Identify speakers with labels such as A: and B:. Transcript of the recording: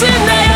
A: In the.